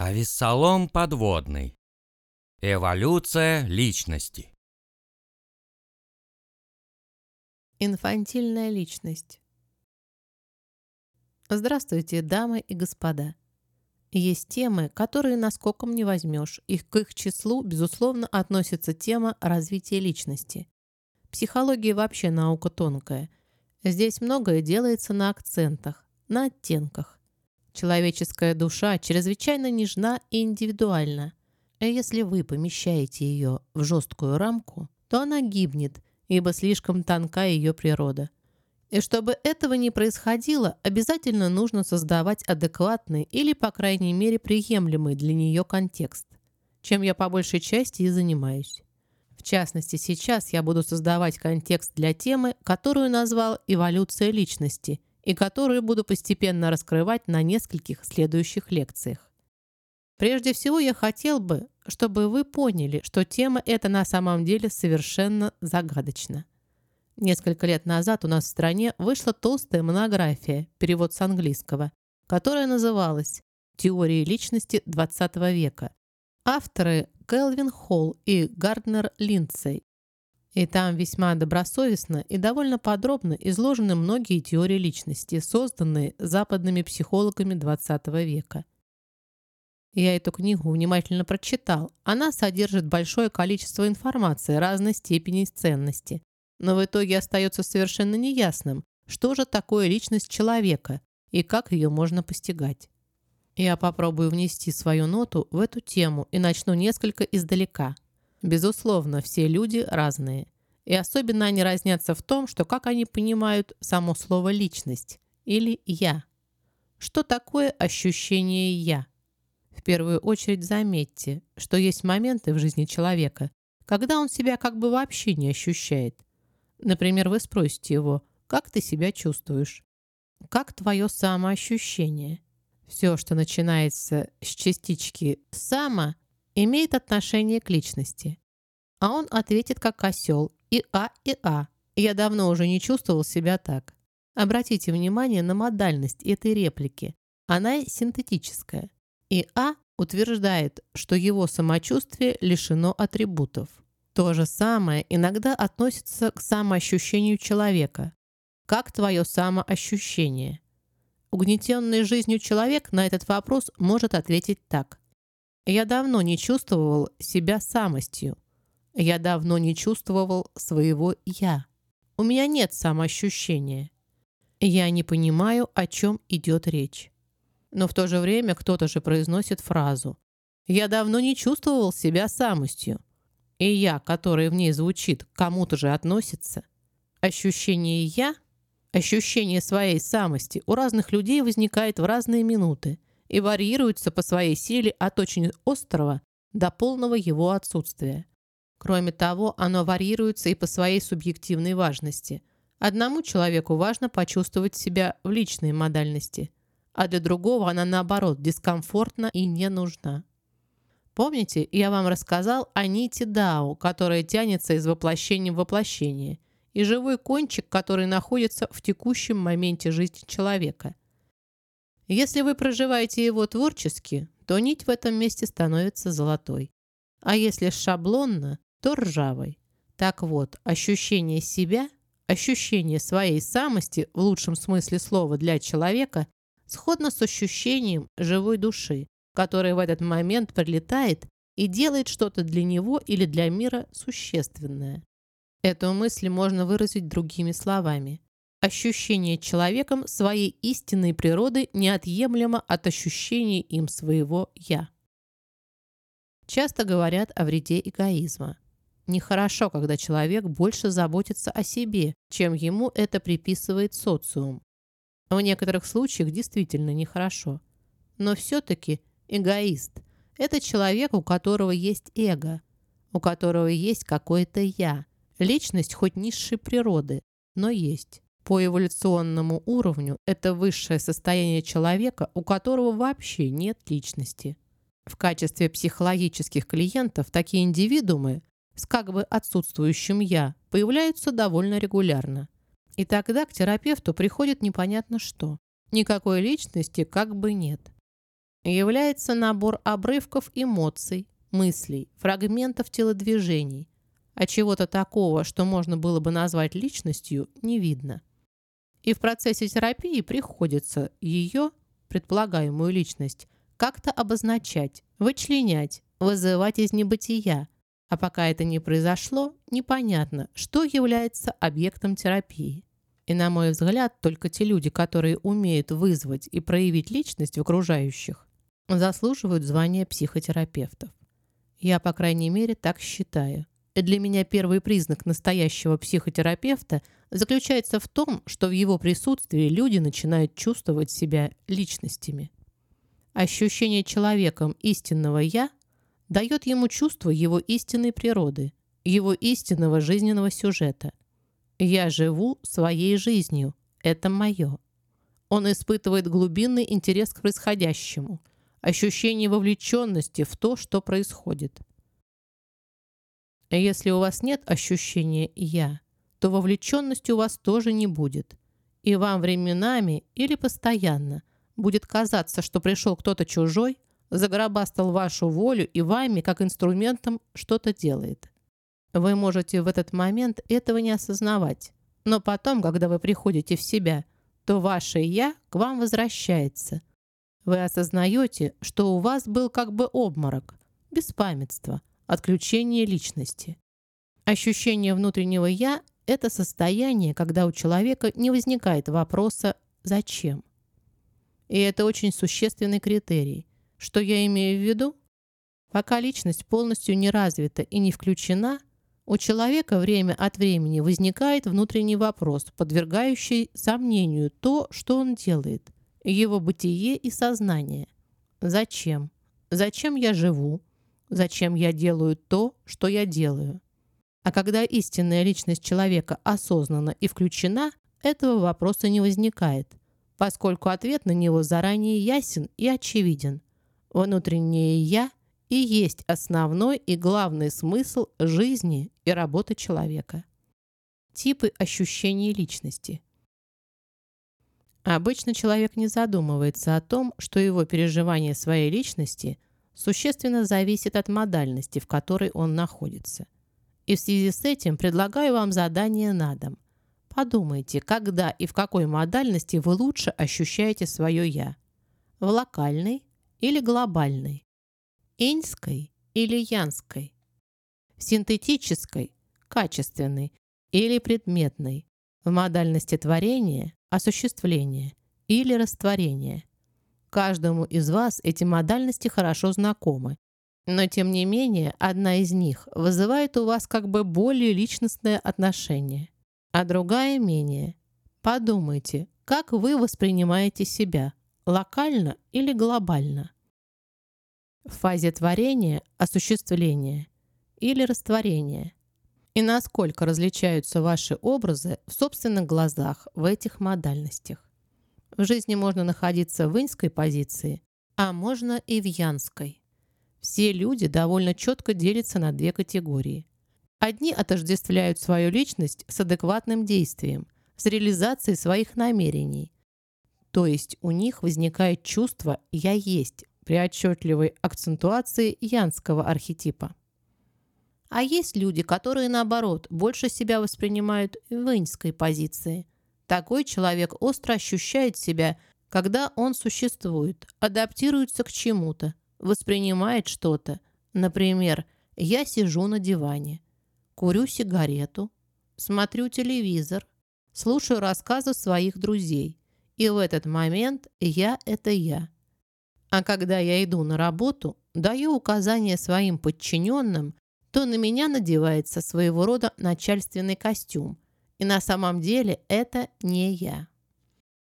Авессалом подводный. Эволюция личности. Инфантильная личность. Здравствуйте, дамы и господа. Есть темы, которые наскоком не возьмешь, и к их числу, безусловно, относится тема развития личности. Психология вообще наука тонкая. Здесь многое делается на акцентах, на оттенках. Человеческая душа чрезвычайно нежна и индивидуальна. А если вы помещаете ее в жесткую рамку, то она гибнет, ибо слишком тонка ее природа. И чтобы этого не происходило, обязательно нужно создавать адекватный или, по крайней мере, приемлемый для нее контекст, чем я по большей части и занимаюсь. В частности, сейчас я буду создавать контекст для темы, которую назвал «Эволюция личности», и которую буду постепенно раскрывать на нескольких следующих лекциях. Прежде всего я хотел бы, чтобы вы поняли, что тема эта на самом деле совершенно загадочна. Несколько лет назад у нас в стране вышла толстая монография, перевод с английского, которая называлась «Теории личности XX века». Авторы Келвин Холл и Гарднер Линдсей и там весьма добросовестно и довольно подробно изложены многие теории личности, созданные западными психологами XX века. Я эту книгу внимательно прочитал. Она содержит большое количество информации разной степени ценности. Но в итоге остается совершенно неясным, что же такое личность человека и как ее можно постигать. Я попробую внести свою ноту в эту тему и начну несколько издалека – Безусловно, все люди разные. И особенно они разнятся в том, что как они понимают само слово «личность» или «я». Что такое ощущение «я»? В первую очередь заметьте, что есть моменты в жизни человека, когда он себя как бы вообще не ощущает. Например, вы спросите его, как ты себя чувствуешь? Как твое самоощущение? Все, что начинается с частички «само», имеет отношение к личности. А он ответит как осел и А, и А. Я давно уже не чувствовал себя так. Обратите внимание на модальность этой реплики. Она синтетическая. И А утверждает, что его самочувствие лишено атрибутов. То же самое иногда относится к самоощущению человека. Как твое самоощущение? Угнетенный жизнью человек на этот вопрос может ответить так. Я давно не чувствовал себя самостью. Я давно не чувствовал своего «я». У меня нет самоощущения. Я не понимаю, о чем идет речь. Но в то же время кто-то же произносит фразу «Я давно не чувствовал себя самостью». И «я», который в ней звучит, кому-то же относится. Ощущение «я», ощущение своей самости у разных людей возникает в разные минуты – и варьируется по своей силе от очень острого до полного его отсутствия. Кроме того, оно варьируется и по своей субъективной важности. Одному человеку важно почувствовать себя в личной модальности, а для другого она, наоборот, дискомфортна и не нужна. Помните, я вам рассказал о нити Дао, которая тянется из воплощения в воплощение, и живой кончик, который находится в текущем моменте жизни человека – если вы проживаете его творчески, то нить в этом месте становится золотой. А если шаблонно, то ржавой. Так вот, ощущение себя, ощущение своей самости в лучшем смысле слова для человека сходно с ощущением живой души, которая в этот момент прилетает и делает что-то для него или для мира существенное. Эту мысль можно выразить другими словами. Ощущение человеком своей истинной природы неотъемлемо от ощущения им своего «я». Часто говорят о вреде эгоизма. Нехорошо, когда человек больше заботится о себе, чем ему это приписывает социум. В некоторых случаях действительно нехорошо. Но все-таки эгоист – это человек, у которого есть эго, у которого есть какое-то «я», личность хоть низшей природы, но есть. По эволюционному уровню это высшее состояние человека, у которого вообще нет личности. В качестве психологических клиентов такие индивидуумы с как бы отсутствующим «я» появляются довольно регулярно. И тогда к терапевту приходит непонятно что. Никакой личности как бы нет. является набор обрывков эмоций, мыслей, фрагментов телодвижений, а чего-то такого, что можно было бы назвать личностью, не видно. И в процессе терапии приходится ее, предполагаемую личность, как-то обозначать, вычленять, вызывать из небытия, а пока это не произошло, непонятно, что является объектом терапии. И, на мой взгляд, только те люди, которые умеют вызвать и проявить личность в окружающих, заслуживают звания психотерапевтов. Я, по крайней мере, так считаю. Для меня первый признак настоящего психотерапевта заключается в том, что в его присутствии люди начинают чувствовать себя личностями. Ощущение человеком истинного «я» дает ему чувство его истинной природы, его истинного жизненного сюжета. «Я живу своей жизнью, это мое». Он испытывает глубинный интерес к происходящему, ощущение вовлеченности в то, что происходит. Если у вас нет ощущения «я», то вовлеченности у вас тоже не будет. И вам временами или постоянно будет казаться, что пришел кто-то чужой, загробастал вашу волю и вами, как инструментом, что-то делает. Вы можете в этот момент этого не осознавать. Но потом, когда вы приходите в себя, то ваше «я» к вам возвращается. Вы осознаете, что у вас был как бы обморок, беспамятство, отключение личности. Ощущение внутреннего «я» — это состояние, когда у человека не возникает вопроса «зачем?». И это очень существенный критерий. Что я имею в виду? Пока личность полностью не развита и не включена, у человека время от времени возникает внутренний вопрос, подвергающий сомнению то, что он делает, его бытие и сознание. Зачем? Зачем я живу? Зачем я делаю то, что я делаю? А когда истинная личность человека осознана и включена, этого вопроса не возникает поскольку ответ на него заранее ясен и очевиден. Внутреннее «я» и есть основной и главный смысл жизни и работы человека. Типы ощущений личности. Обычно человек не задумывается о том, что его переживание своей личности существенно зависит от модальности, в которой он находится. И в связи с этим предлагаю вам задание на дом – Подумайте, когда и в какой модальности вы лучше ощущаете свое «я». В локальной или глобальной? Иньской или янской? В синтетической, качественной или предметной? В модальности творения, осуществления или растворения? Каждому из вас эти модальности хорошо знакомы, но тем не менее одна из них вызывает у вас как бы более личностное отношение – а другая менее. Подумайте, как вы воспринимаете себя, локально или глобально? В фазе творения, осуществления или растворения? И насколько различаются ваши образы в собственных глазах в этих модальностях? В жизни можно находиться в иньской позиции, а можно и в янской. Все люди довольно четко делятся на две категории – Одни отождествляют свою личность с адекватным действием, с реализацией своих намерений. То есть у них возникает чувство «я есть» при отчетливой акцентуации янского архетипа. А есть люди, которые, наоборот, больше себя воспринимают в иньской позиции. Такой человек остро ощущает себя, когда он существует, адаптируется к чему-то, воспринимает что-то. Например, «я сижу на диване», курю сигарету, смотрю телевизор, слушаю рассказы своих друзей. И в этот момент я – это я. А когда я иду на работу, даю указания своим подчиненным, то на меня надевается своего рода начальственный костюм. И на самом деле это не я.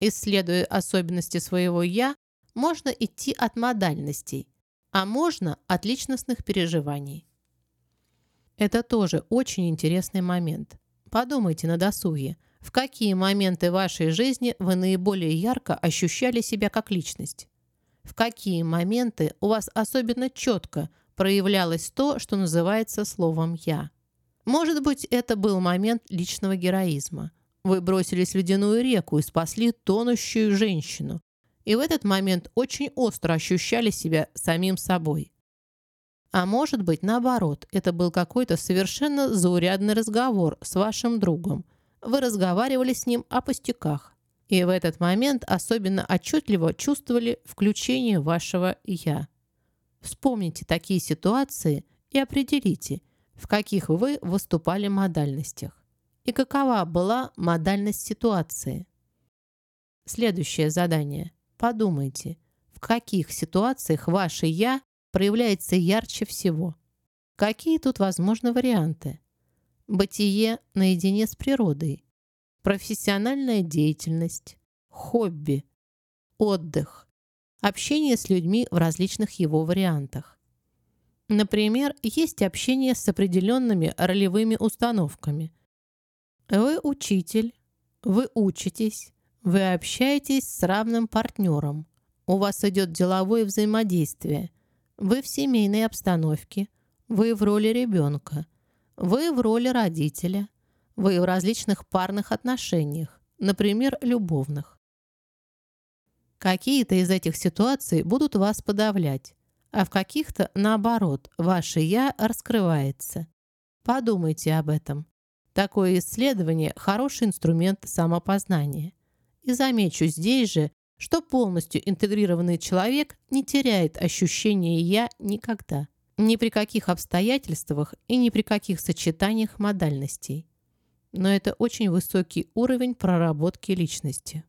Исследуя особенности своего «я», можно идти от модальностей, а можно от личностных переживаний. Это тоже очень интересный момент. Подумайте на досуге, в какие моменты вашей жизни вы наиболее ярко ощущали себя как личность? В какие моменты у вас особенно четко проявлялось то, что называется словом «я»? Может быть, это был момент личного героизма. Вы бросились в ледяную реку и спасли тонущую женщину. и в этот момент очень остро ощущали себя самим собой. А может быть, наоборот, это был какой-то совершенно заурядный разговор с вашим другом. Вы разговаривали с ним о пустяках. И в этот момент особенно отчетливо чувствовали включение вашего «я». Вспомните такие ситуации и определите, в каких вы выступали модальностях и какова была модальность ситуации. Следующее задание. Подумайте, в каких ситуациях ваше «я» проявляется ярче всего. Какие тут возможны варианты? Бытие наедине с природой, профессиональная деятельность, хобби, отдых, общение с людьми в различных его вариантах. Например, есть общение с определенными ролевыми установками. Вы учитель, вы учитесь, вы общаетесь с равным партнером, у вас идет деловое взаимодействие – вы в семейной обстановке, вы в роли ребенка, вы в роли родителя, вы в различных парных отношениях, например, любовных. Какие-то из этих ситуаций будут вас подавлять, а в каких-то, наоборот, ваше «я» раскрывается. Подумайте об этом. Такое исследование – хороший инструмент самопознания. И замечу здесь же, что полностью интегрированный человек не теряет ощущения «я» никогда, ни при каких обстоятельствах и ни при каких сочетаниях модальностей. Но это очень высокий уровень проработки личности.